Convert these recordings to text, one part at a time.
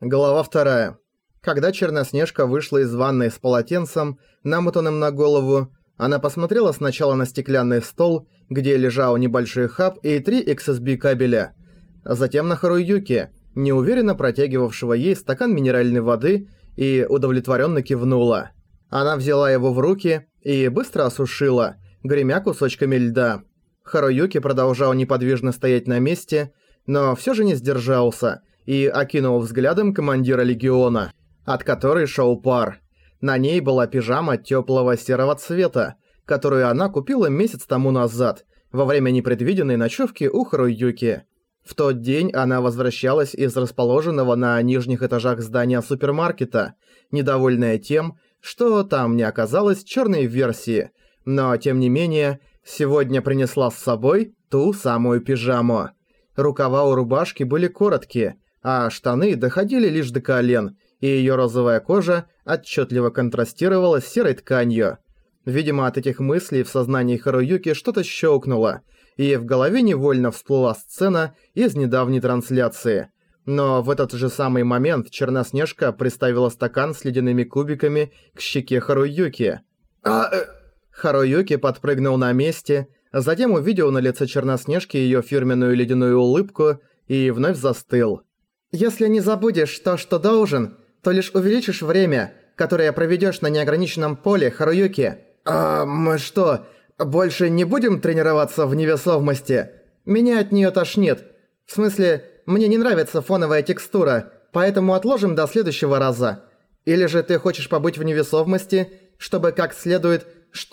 Глава вторая. Когда Черноснежка вышла из ванной с полотенцем, намотанным на голову, она посмотрела сначала на стеклянный стол, где лежал небольшой хаб и три XSB кабеля, а затем на Харуюки, неуверенно протягивавшего ей стакан минеральной воды и удовлетворенно кивнула. Она взяла его в руки и быстро осушила, гремя кусочками льда. Харуюки продолжал неподвижно стоять на месте, но все же не сдержался и окинул взглядом командира легиона, от которой шел пар. На ней была пижама теплого серого цвета, которую она купила месяц тому назад, во время непредвиденной ночевки у Харуюки. В тот день она возвращалась из расположенного на нижних этажах здания супермаркета, недовольная тем, что там не оказалось черной версии, но тем не менее, сегодня принесла с собой ту самую пижаму. Рукава у рубашки были короткие, а штаны доходили лишь до колен, и её розовая кожа отчётливо контрастировала с серой тканью. Видимо, от этих мыслей в сознании Харуюки что-то щёлкнуло, и в голове невольно всплыла сцена из недавней трансляции. Но в этот же самый момент Черноснежка приставила стакан с ледяными кубиками к щеке Харуюки. «А...» э...» Харуюки подпрыгнул на месте, затем увидел на лице Черноснежки её фирменную ледяную улыбку и вновь застыл. Если не забудешь то, что должен, то лишь увеличишь время, которое проведешь на неограниченном поле, Харуюки. А мы что, больше не будем тренироваться в невесомости? Меня от нее тошнит. В смысле, мне не нравится фоновая текстура, поэтому отложим до следующего раза. Или же ты хочешь побыть в невесомости, чтобы как следует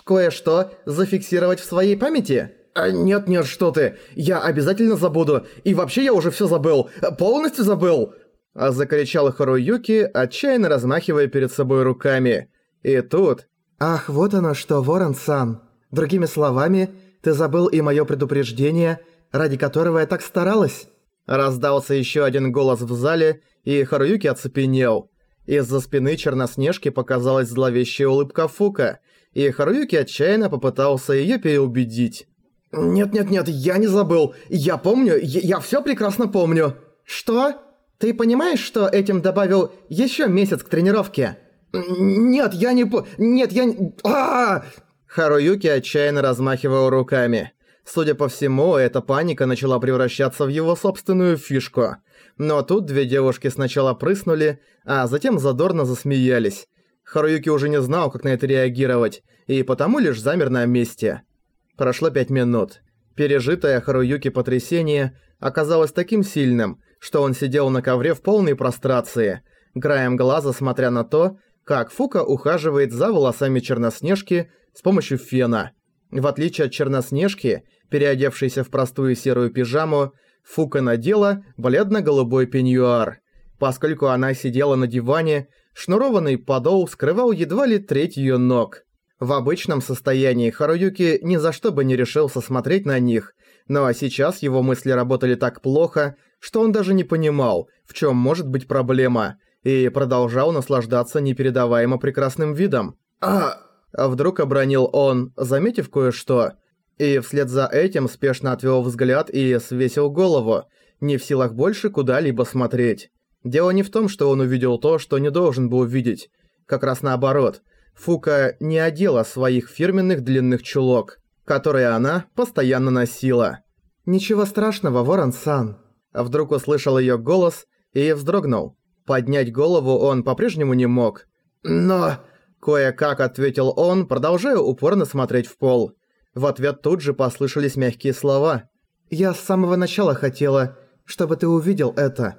кое-что зафиксировать в своей памяти? «Нет-нет, а, что ты! Я обязательно забуду! И вообще я уже всё забыл! Полностью забыл!» А закричал Харуюки, отчаянно размахивая перед собой руками. И тут... «Ах, вот оно что, Ворон-сан! Другими словами, ты забыл и моё предупреждение, ради которого я так старалась?» Раздался ещё один голос в зале, и Харуюки оцепенел. Из-за спины Черноснежки показалась зловещая улыбка Фука, и Харуюки отчаянно попытался её переубедить. «Нет-нет-нет, я не забыл. Я помню, я, я всё прекрасно помню». «Что? Ты понимаешь, что этим добавил ещё месяц к тренировке?» «Нет, я не по... Нет, я не... а, Харуюки отчаянно размахивал руками. Судя по всему, эта паника начала превращаться в его собственную фишку. Но тут две девушки сначала прыснули, а затем задорно засмеялись. Харуюки уже не знал, как на это реагировать, и потому лишь замер на месте. Прошло пять минут. Пережитое Харуюки потрясение оказалось таким сильным, что он сидел на ковре в полной прострации, краем глаза смотря на то, как Фука ухаживает за волосами Черноснежки с помощью фена. В отличие от Черноснежки, переодевшейся в простую серую пижаму, Фука надела бледно-голубой пеньюар. Поскольку она сидела на диване, шнурованный подол скрывал едва ли треть её ног. В обычном состоянии Харуюки ни за что бы не решился смотреть на них, но сейчас его мысли работали так плохо, что он даже не понимал, в чем может быть проблема, и продолжал наслаждаться непередаваемо прекрасным видом. «А...» а Вдруг обронил он, заметив кое-что, и вслед за этим спешно отвел взгляд и свесил голову, не в силах больше куда-либо смотреть. Дело не в том, что он увидел то, что не должен был увидеть, как раз наоборот – Фука не одела своих фирменных длинных чулок, которые она постоянно носила. «Ничего страшного, Ворон-сан». Вдруг услышал её голос и вздрогнул. Поднять голову он по-прежнему не мог. «Но...» Кое-как ответил он, продолжая упорно смотреть в пол. В ответ тут же послышались мягкие слова. «Я с самого начала хотела, чтобы ты увидел это.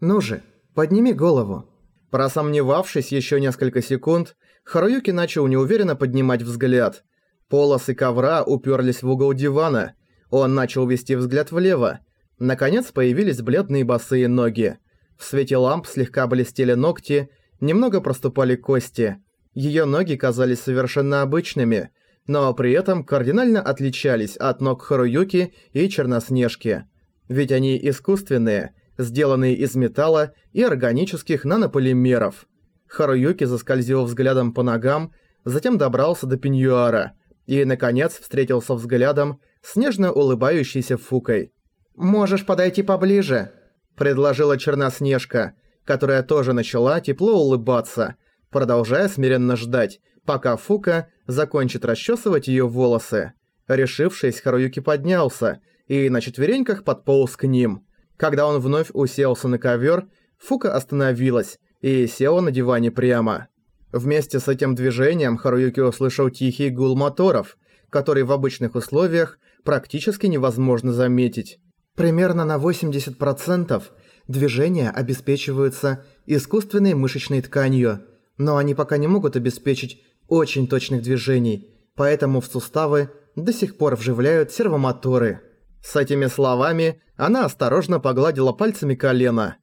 Ну же, подними голову». Просомневавшись ещё несколько секунд, Харуюки начал неуверенно поднимать взгляд. Полосы ковра уперлись в угол дивана. Он начал вести взгляд влево. Наконец появились бледные босые ноги. В свете ламп слегка блестели ногти, немного проступали кости. Её ноги казались совершенно обычными, но при этом кардинально отличались от ног Харуюки и Черноснежки. Ведь они искусственные, сделанные из металла и органических нанополимеров. Харуюки заскользил взглядом по ногам, затем добрался до пеньюара и, наконец, встретился взглядом с нежно улыбающейся Фукой. «Можешь подойти поближе», — предложила Черноснежка, которая тоже начала тепло улыбаться, продолжая смиренно ждать, пока Фука закончит расчесывать её волосы. Решившись, Харуюки поднялся и на четвереньках подполз к ним. Когда он вновь уселся на ковер, Фука остановилась и села на диване прямо. Вместе с этим движением Харуюки услышал тихий гул моторов, который в обычных условиях практически невозможно заметить. Примерно на 80% движения обеспечиваются искусственной мышечной тканью, но они пока не могут обеспечить очень точных движений, поэтому в суставы до сих пор вживляют сервомоторы. С этими словами она осторожно погладила пальцами колено.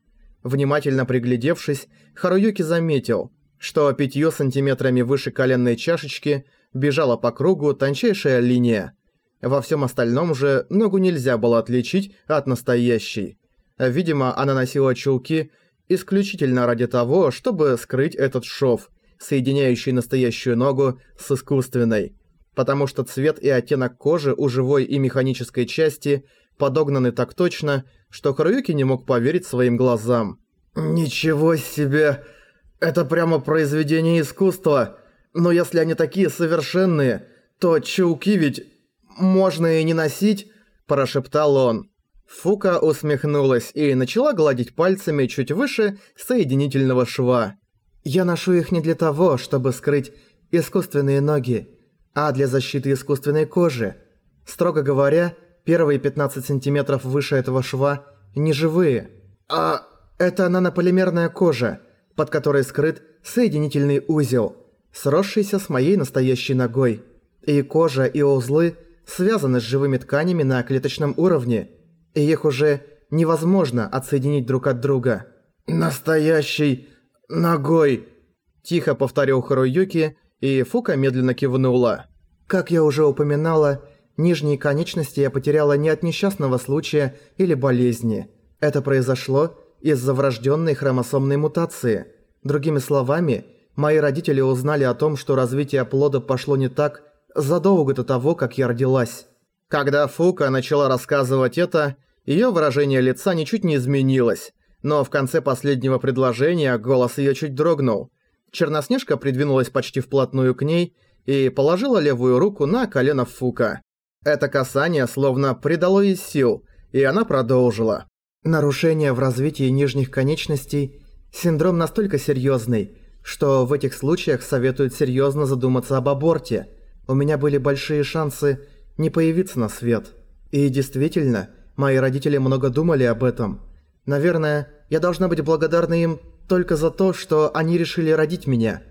Внимательно приглядевшись, Харуюки заметил, что пятью сантиметрами выше коленной чашечки бежала по кругу тончайшая линия. Во всем остальном же ногу нельзя было отличить от настоящей. Видимо, она носила чулки исключительно ради того, чтобы скрыть этот шов, соединяющий настоящую ногу с искусственной потому что цвет и оттенок кожи у живой и механической части подогнаны так точно, что Харуюки не мог поверить своим глазам. «Ничего себе! Это прямо произведение искусства! Но если они такие совершенные, то чулки ведь можно и не носить?» – прошептал он. Фука усмехнулась и начала гладить пальцами чуть выше соединительного шва. «Я ношу их не для того, чтобы скрыть искусственные ноги а для защиты искусственной кожи. Строго говоря, первые 15 сантиметров выше этого шва не живые. А это нанополимерная кожа, под которой скрыт соединительный узел, сросшийся с моей настоящей ногой. И кожа, и узлы связаны с живыми тканями на клеточном уровне, и их уже невозможно отсоединить друг от друга. «Настоящей ногой!» – тихо повторил Харуюки, и Фука медленно кивнула. «Как я уже упоминала, нижние конечности я потеряла не от несчастного случая или болезни. Это произошло из-за врожденной хромосомной мутации. Другими словами, мои родители узнали о том, что развитие плода пошло не так задолго до того, как я родилась». Когда Фука начала рассказывать это, ее выражение лица ничуть не изменилось, но в конце последнего предложения голос ее чуть дрогнул. Черноснежка придвинулась почти вплотную к ней и положила левую руку на колено Фука. Это касание словно придало ей сил, и она продолжила. Нарушение в развитии нижних конечностей – синдром настолько серьезный, что в этих случаях советуют серьезно задуматься об аборте. У меня были большие шансы не появиться на свет. И действительно, мои родители много думали об этом. Наверное, я должна быть благодарна им только за то, что они решили родить меня.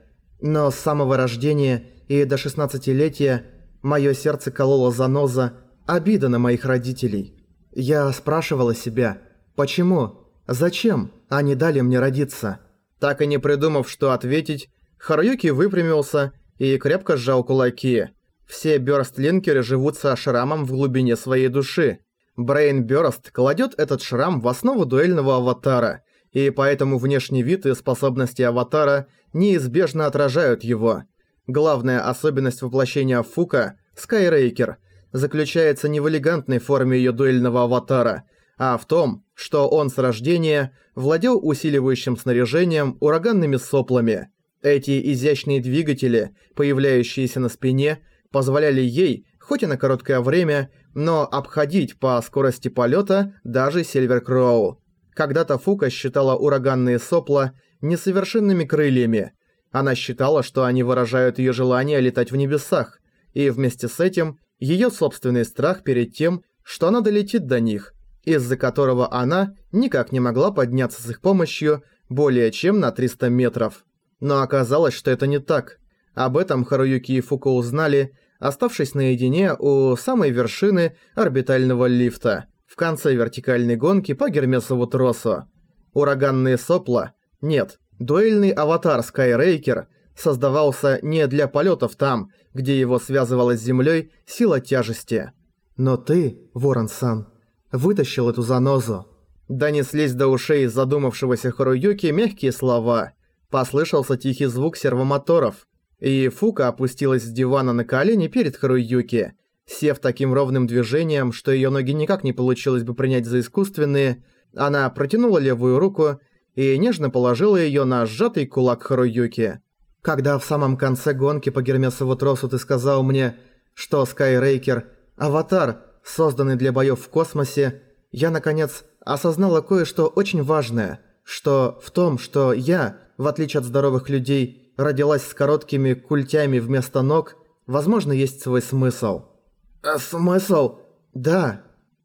Но с самого рождения и до шестнадцатилетия мое сердце кололо заноза, обида на моих родителей. Я спрашивала себя, почему, зачем они дали мне родиться? Так и не придумав, что ответить, Харуюки выпрямился и крепко сжал кулаки. Все бёрстлинкеры живут со шрамом в глубине своей души. Брейн Бёрст кладет этот шрам в основу дуэльного аватара – и поэтому внешний вид и способности аватара неизбежно отражают его. Главная особенность воплощения Фука, Скайрейкер, заключается не в элегантной форме ее дуэльного аватара, а в том, что он с рождения владел усиливающим снаряжением ураганными соплами. Эти изящные двигатели, появляющиеся на спине, позволяли ей, хоть и на короткое время, но обходить по скорости полета даже Сильвер Кроу. Когда-то Фука считала ураганные сопла несовершенными крыльями. Она считала, что они выражают ее желание летать в небесах, и вместе с этим ее собственный страх перед тем, что она долетит до них, из-за которого она никак не могла подняться с их помощью более чем на 300 метров. Но оказалось, что это не так. Об этом Харуюки и Фука узнали, оставшись наедине у самой вершины орбитального лифта – в конце вертикальной гонки по Гермесову тросу. Ураганные сопла, нет, дуэльный аватар Скайрейкер создавался не для полетов там, где его связывала с землей сила тяжести. Но ты, Ворон-сан, вытащил эту занозу. Донеслись до ушей задумавшегося Харуюки мягкие слова. Послышался тихий звук сервомоторов. И Фука опустилась с дивана на колени перед Харуюки Сев таким ровным движением, что её ноги никак не получилось бы принять за искусственные, она протянула левую руку и нежно положила её на сжатый кулак Харуюки. «Когда в самом конце гонки по Гермесову тросу ты сказал мне, что Скайрейкер – аватар, созданный для боёв в космосе, я, наконец, осознала кое-что очень важное, что в том, что я, в отличие от здоровых людей, родилась с короткими культями вместо ног, возможно, есть свой смысл». «А смысл?» «Да».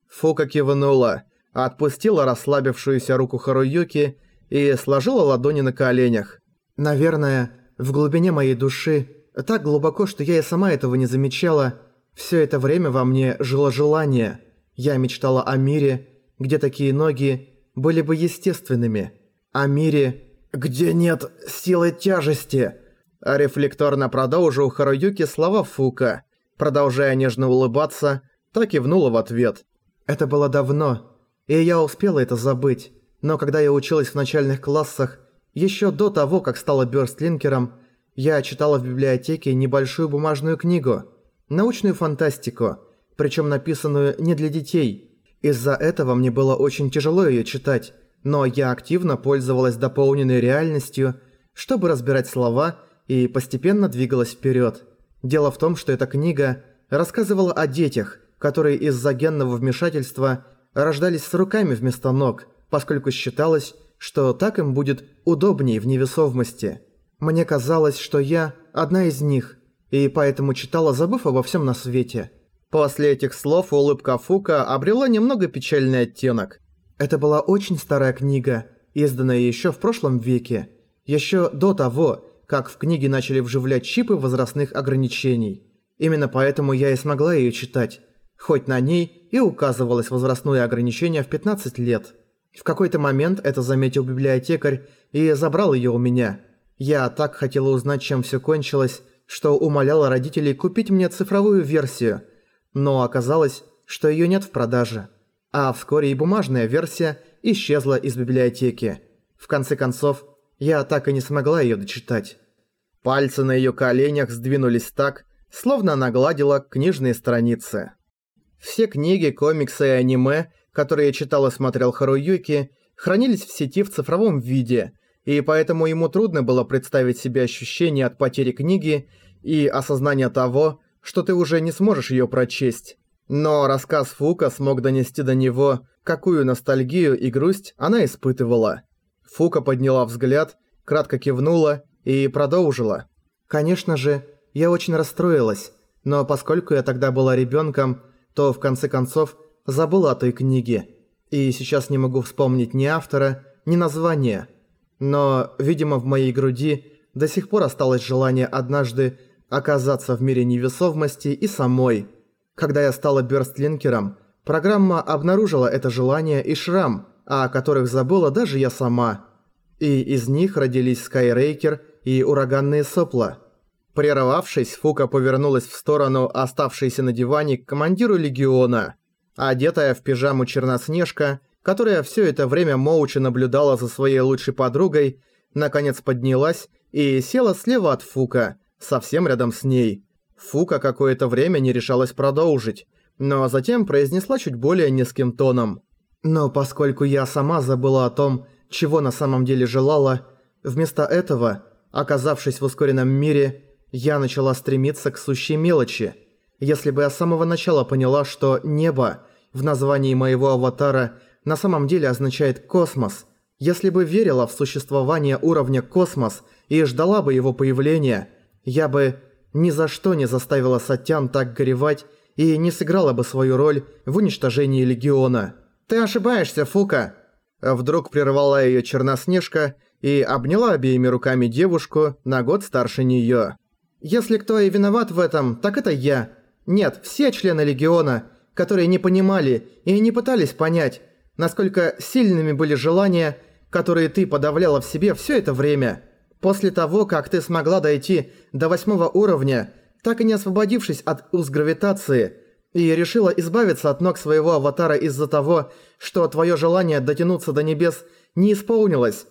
Фука кивнула, отпустила расслабившуюся руку Харуюки и сложила ладони на коленях. «Наверное, в глубине моей души, так глубоко, что я и сама этого не замечала, все это время во мне жило желание. Я мечтала о мире, где такие ноги были бы естественными. О мире, где нет силы тяжести». Рефлекторно продолжил Харуюки слова Фука, продолжая нежно улыбаться, так и внула в ответ. «Это было давно, и я успела это забыть. Но когда я училась в начальных классах, еще до того, как стала бёрстлинкером, я читала в библиотеке небольшую бумажную книгу, научную фантастику, причем написанную не для детей. Из-за этого мне было очень тяжело ее читать, но я активно пользовалась дополненной реальностью, чтобы разбирать слова и постепенно двигалась вперед. Дело в том, что эта книга рассказывала о детях, которые из-за генного вмешательства рождались с руками вместо ног – поскольку считалось, что так им будет удобнее в невесомости. Мне казалось, что я одна из них, и поэтому читала, забыв обо всем на свете. После этих слов улыбка Фука обрела немного печальный оттенок. Это была очень старая книга, изданная еще в прошлом веке, еще до того, как в книге начали вживлять чипы возрастных ограничений. Именно поэтому я и смогла ее читать, хоть на ней и указывалось возрастное ограничение в 15 лет. В какой-то момент это заметил библиотекарь и забрал её у меня. Я так хотела узнать, чем всё кончилось, что умоляла родителей купить мне цифровую версию. Но оказалось, что её нет в продаже. А вскоре и бумажная версия исчезла из библиотеки. В конце концов, я так и не смогла её дочитать. Пальцы на её коленях сдвинулись так, словно она гладила книжные страницы. Все книги, комиксы и аниме которые читал и смотрел Харуюки, хранились в сети в цифровом виде, и поэтому ему трудно было представить себе ощущение от потери книги и осознание того, что ты уже не сможешь её прочесть. Но рассказ Фука смог донести до него, какую ностальгию и грусть она испытывала. Фука подняла взгляд, кратко кивнула и продолжила. «Конечно же, я очень расстроилась, но поскольку я тогда была ребёнком, то в конце концов забыла о той книге, и сейчас не могу вспомнить ни автора, ни названия. Но, видимо, в моей груди до сих пор осталось желание однажды оказаться в мире невесомости и самой. Когда я стала бёрстлинкером, программа обнаружила это желание и шрам, о которых забыла даже я сама. И из них родились Скайрейкер и ураганные сопла. Прервавшись, Фука повернулась в сторону оставшейся на диване к командиру Легиона – одетая в пижаму Черноснежка, которая все это время молча наблюдала за своей лучшей подругой, наконец поднялась и села слева от Фука, совсем рядом с ней. Фука какое-то время не решалась продолжить, но затем произнесла чуть более низким тоном. «Но поскольку я сама забыла о том, чего на самом деле желала, вместо этого, оказавшись в ускоренном мире, я начала стремиться к сущей мелочи. Если бы я с самого начала поняла, что небо в названии моего аватара на самом деле означает «космос». Если бы верила в существование уровня «космос» и ждала бы его появления, я бы ни за что не заставила Сатян так горевать и не сыграла бы свою роль в уничтожении Легиона. «Ты ошибаешься, Фука!» Вдруг прервала ее Черноснежка и обняла обеими руками девушку на год старше нее. «Если кто и виноват в этом, так это я. Нет, все члены Легиона – которые не понимали и не пытались понять, насколько сильными были желания, которые ты подавляла в себе все это время. После того, как ты смогла дойти до восьмого уровня, так и не освободившись от уз гравитации, и решила избавиться от ног своего аватара из-за того, что твое желание дотянуться до небес не исполнилось.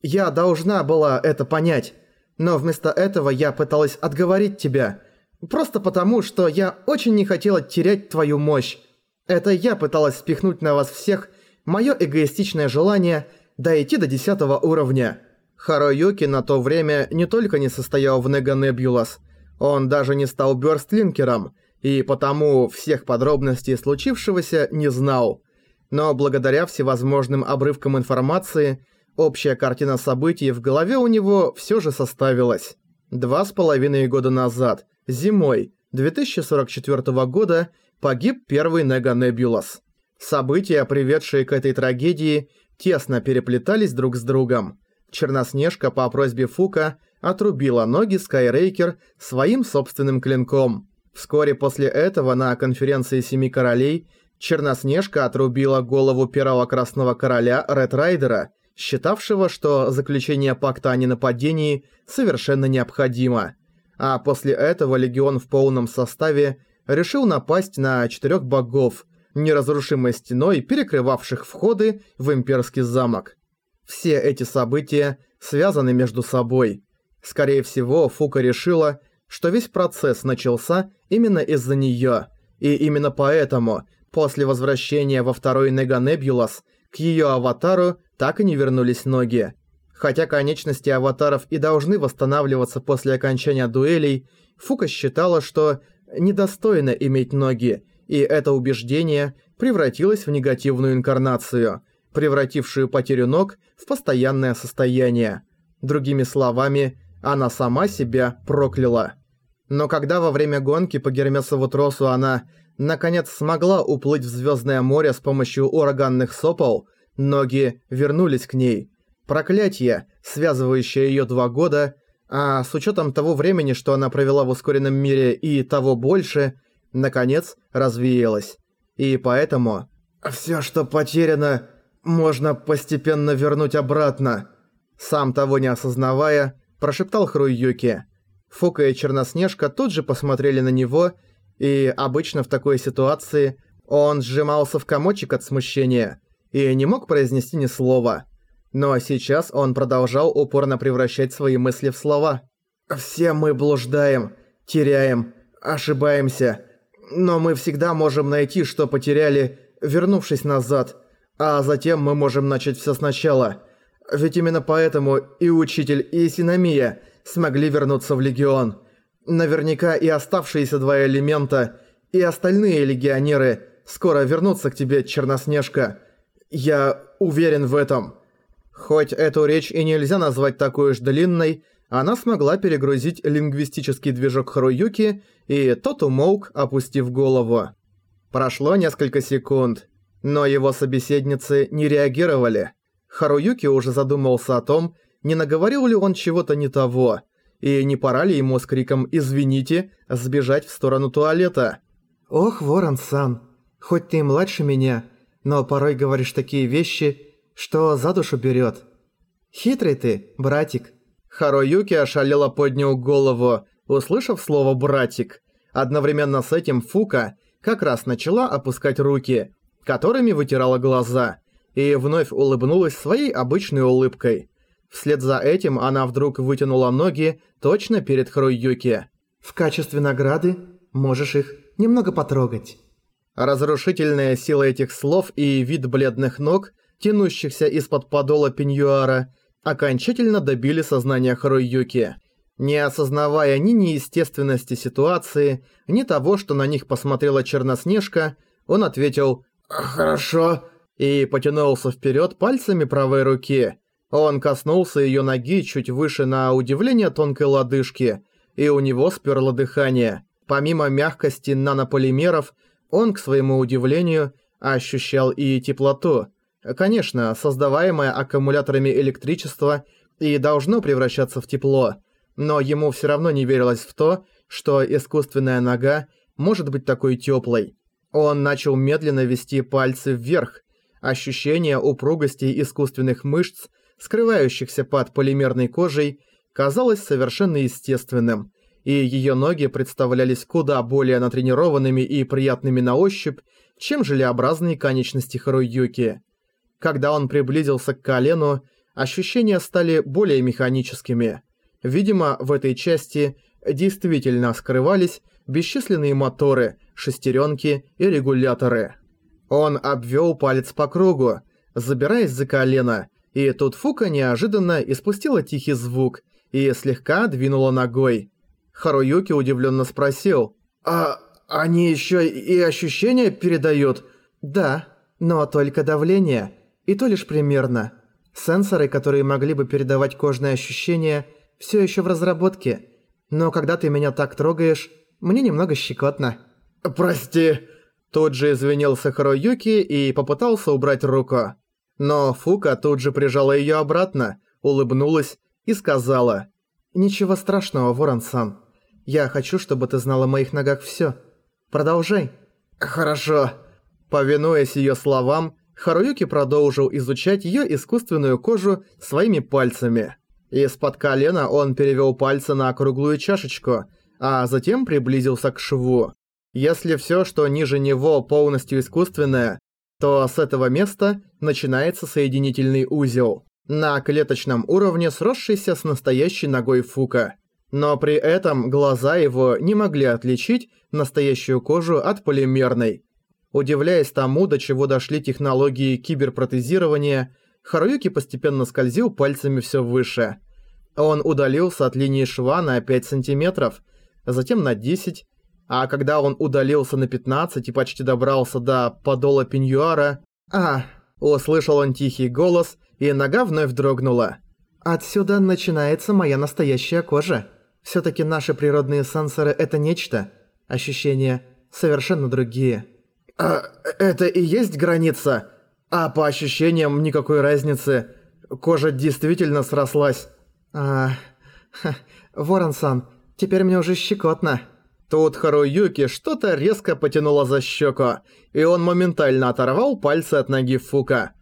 Я должна была это понять, но вместо этого я пыталась отговорить тебя – Просто потому, что я очень не хотела терять твою мощь. Это я пыталась спихнуть на вас всех мое эгоистичное желание дойти до 10 уровня. Харуюки на то время не только не состоял в Нега Небулас, он даже не стал бёрстлинкером, и потому всех подробностей случившегося не знал. Но благодаря всевозможным обрывкам информации, общая картина событий в голове у него всё же составилась. Два с половиной года назад, зимой 2044 года, погиб первый Нега Небулас. События, приведшие к этой трагедии, тесно переплетались друг с другом. Черноснежка по просьбе Фука отрубила ноги Скайрейкер своим собственным клинком. Вскоре после этого на конференции Семи Королей Черноснежка отрубила голову первого Красного Короля Ред Райдера, считавшего, что заключение пакта о ненападении совершенно необходимо. А после этого Легион в полном составе решил напасть на четырех богов, неразрушимой стеной, перекрывавших входы в имперский замок. Все эти события связаны между собой. Скорее всего, Фука решила, что весь процесс начался именно из-за неё, и именно поэтому, после возвращения во второй Неганебулас, к её аватару так и не вернулись ноги. Хотя конечности аватаров и должны восстанавливаться после окончания дуэлей, Фука считала, что недостойно иметь ноги, и это убеждение превратилось в негативную инкарнацию, превратившую потерю ног в постоянное состояние. Другими словами, она сама себя прокляла. Но когда во время гонки по Гермесову тросу она, наконец, смогла уплыть в Звездное море с помощью ураганных сопол, ноги вернулись к ней. Проклятие, связывающее ее два года, а с учетом того времени, что она провела в ускоренном мире и того больше, наконец развеялось. И поэтому... «Всё, что потеряно, можно постепенно вернуть обратно», сам того не осознавая, прошептал Хруюки. Фука и Черноснежка тут же посмотрели на него, и обычно в такой ситуации он сжимался в комочек от смущения и не мог произнести ни слова. Но сейчас он продолжал упорно превращать свои мысли в слова. «Все мы блуждаем, теряем, ошибаемся, но мы всегда можем найти, что потеряли, вернувшись назад, а затем мы можем начать все сначала. Ведь именно поэтому и Учитель, и Синамия смогли вернуться в Легион. Наверняка и оставшиеся два элемента, и остальные легионеры скоро вернутся к тебе, Черноснежка. Я уверен в этом. Хоть эту речь и нельзя назвать такой уж длинной, она смогла перегрузить лингвистический движок Харуюки, и тот умолк, опустив голову. Прошло несколько секунд, но его собеседницы не реагировали. Харуюки уже задумался о том, не наговорил ли он чего-то не того, и не пора ли ему с криком «Извините!» сбежать в сторону туалета. «Ох, Ворон-сан, хоть ты и младше меня, но порой говоришь такие вещи, что за душу берет. Хитрый ты, братик». Харуюки ошалело поднял голову, услышав слово «братик». Одновременно с этим Фука как раз начала опускать руки, которыми вытирала глаза – и вновь улыбнулась своей обычной улыбкой. Вслед за этим она вдруг вытянула ноги точно перед Хруюки. «В качестве награды можешь их немного потрогать». Разрушительная сила этих слов и вид бледных ног, тянущихся из-под подола пеньюара, окончательно добили сознание Харуюки. Не осознавая ни неестественности ситуации, ни того, что на них посмотрела Черноснежка, он ответил «Хорошо, и потянулся вперед пальцами правой руки. Он коснулся ее ноги чуть выше на удивление тонкой лодыжки, и у него сперло дыхание. Помимо мягкости нанополимеров, он, к своему удивлению, ощущал и теплоту. Конечно, создаваемое аккумуляторами электричество и должно превращаться в тепло, но ему все равно не верилось в то, что искусственная нога может быть такой теплой. Он начал медленно вести пальцы вверх, Ощущение упругости искусственных мышц, скрывающихся под полимерной кожей, казалось совершенно естественным, и её ноги представлялись куда более натренированными и приятными на ощупь, чем желеобразные конечности Харуюки. Когда он приблизился к колену, ощущения стали более механическими. Видимо, в этой части действительно скрывались бесчисленные моторы, шестеренки и регуляторы. Он обвел палец по кругу, забираясь за колено, И тут Фука неожиданно испустила тихий звук и слегка двинула ногой. Харуюки удивленно спросил. «А они еще и ощущения передают?» «Да, но только давление. И то лишь примерно. Сенсоры, которые могли бы передавать кожные ощущения, все еще в разработке. Но когда ты меня так трогаешь, мне немного щекотно». «Прости». Тут же извинился Харуюки и попытался убрать руку. Но Фука тут же прижала её обратно, улыбнулась и сказала. «Ничего страшного, Ворон-сан. Я хочу, чтобы ты знала о моих ногах всё. Продолжай». «Хорошо». Повинуясь её словам, Харуюки продолжил изучать её искусственную кожу своими пальцами. Из-под колена он перевёл пальцы на круглую чашечку, а затем приблизился к шву. Если всё, что ниже него полностью искусственное, то с этого места начинается соединительный узел, на клеточном уровне сросшийся с настоящей ногой Фука. Но при этом глаза его не могли отличить настоящую кожу от полимерной. Удивляясь тому, до чего дошли технологии киберпротезирования, Харуюки постепенно скользил пальцами все выше. Он удалился от линии шва на 5 сантиметров, затем на 10, а когда он удалился на 15 и почти добрался до подола пеньюара... А, услышал он тихий голос, и нога вновь дрогнула. Отсюда начинается моя настоящая кожа. Всё-таки наши природные сенсоры – это нечто. Ощущения совершенно другие. А, это и есть граница? А по ощущениям никакой разницы. Кожа действительно срослась. А, Ворон-сан, теперь мне уже щекотно. Тут Харуюки что-то резко потянуло за щеку, и он моментально оторвал пальцы от ноги Фука.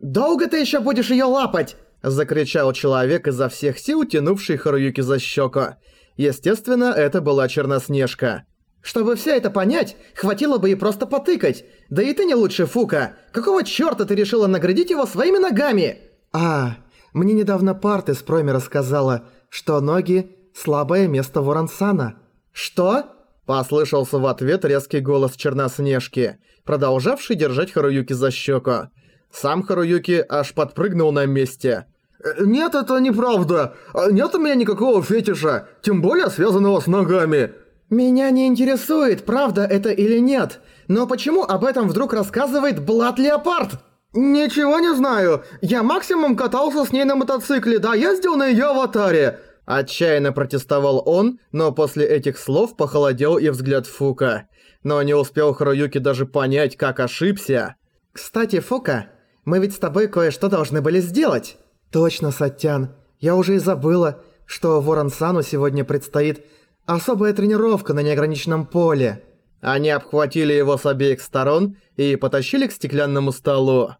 «Долго ты еще будешь ее лапать?» Закричал человек изо всех сил, тянувший Харуюки за щеку. Естественно, это была Черноснежка. «Чтобы все это понять, хватило бы и просто потыкать. Да и ты не лучше Фука. Какого чёрта ты решила наградить его своими ногами?» «А, мне недавно Парт из Проми рассказала, что ноги слабое место Ворансана». «Что?» – послышался в ответ резкий голос Черноснежки, продолжавший держать Харуюки за щеку. Сам Харуюки аж подпрыгнул на месте. «Э, «Нет, это неправда. Нет у меня никакого фетиша, тем более связанного с ногами». «Меня не интересует, правда это или нет. Но почему об этом вдруг рассказывает Блад Леопард?» «Ничего не знаю. Я максимум катался с ней на мотоцикле, да ездил на её аватаре. Отчаянно протестовал он, но после этих слов похолодел и взгляд Фука. Но не успел Харуюки даже понять, как ошибся. «Кстати, Фука, мы ведь с тобой кое-что должны были сделать». «Точно, Саттян. Я уже и забыла, что Ворон-сану сегодня предстоит особая тренировка на неограниченном поле». Они обхватили его с обеих сторон и потащили к стеклянному столу.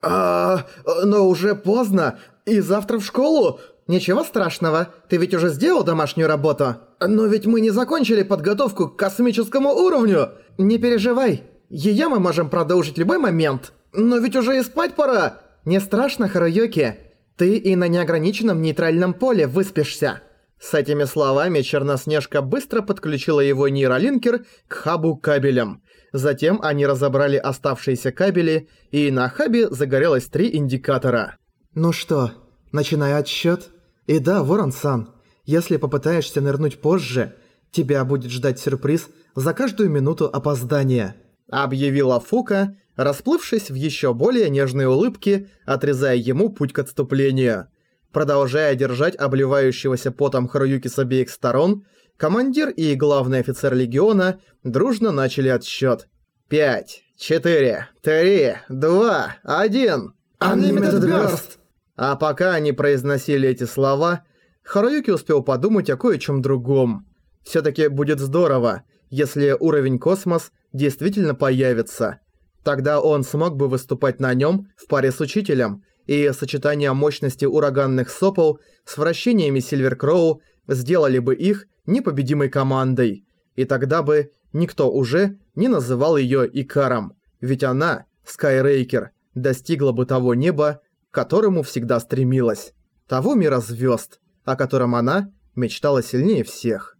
«А, но уже поздно, и завтра в школу. «Ничего страшного, ты ведь уже сделал домашнюю работу?» «Но ведь мы не закончили подготовку к космическому уровню!» «Не переживай, её мы можем продолжить любой момент!» «Но ведь уже и спать пора!» «Не страшно, Харуюки, ты и на неограниченном нейтральном поле выспишься!» С этими словами Черноснежка быстро подключила его нейролинкер к хабу кабелям. Затем они разобрали оставшиеся кабели, и на хабе загорелось три индикатора. «Ну что, начинаю отсчёт?» И да, Ворон-сан, если попытаешься нырнуть позже, тебя будет ждать сюрприз за каждую минуту опоздания», объявила Фука, расплывшись в еще более нежной улыбке, отрезая ему путь к отступлению. Продолжая держать обливающегося потом Харуюки с обеих сторон, командир и главный офицер легиона дружно начали отсчет. «Пять, четыре, три, два, один!» «Unlimited Burst!» А пока они произносили эти слова, Харуюки успел подумать о кое-чем другом. Всё-таки будет здорово, если уровень космос действительно появится. Тогда он смог бы выступать на нём в паре с учителем, и сочетание мощности ураганных сопол с вращениями Сильверкроу сделали бы их непобедимой командой. И тогда бы никто уже не называл её Икаром, ведь она, Скайрейкер, достигла бы того неба, к которому всегда стремилась, того мира звезд, о котором она мечтала сильнее всех.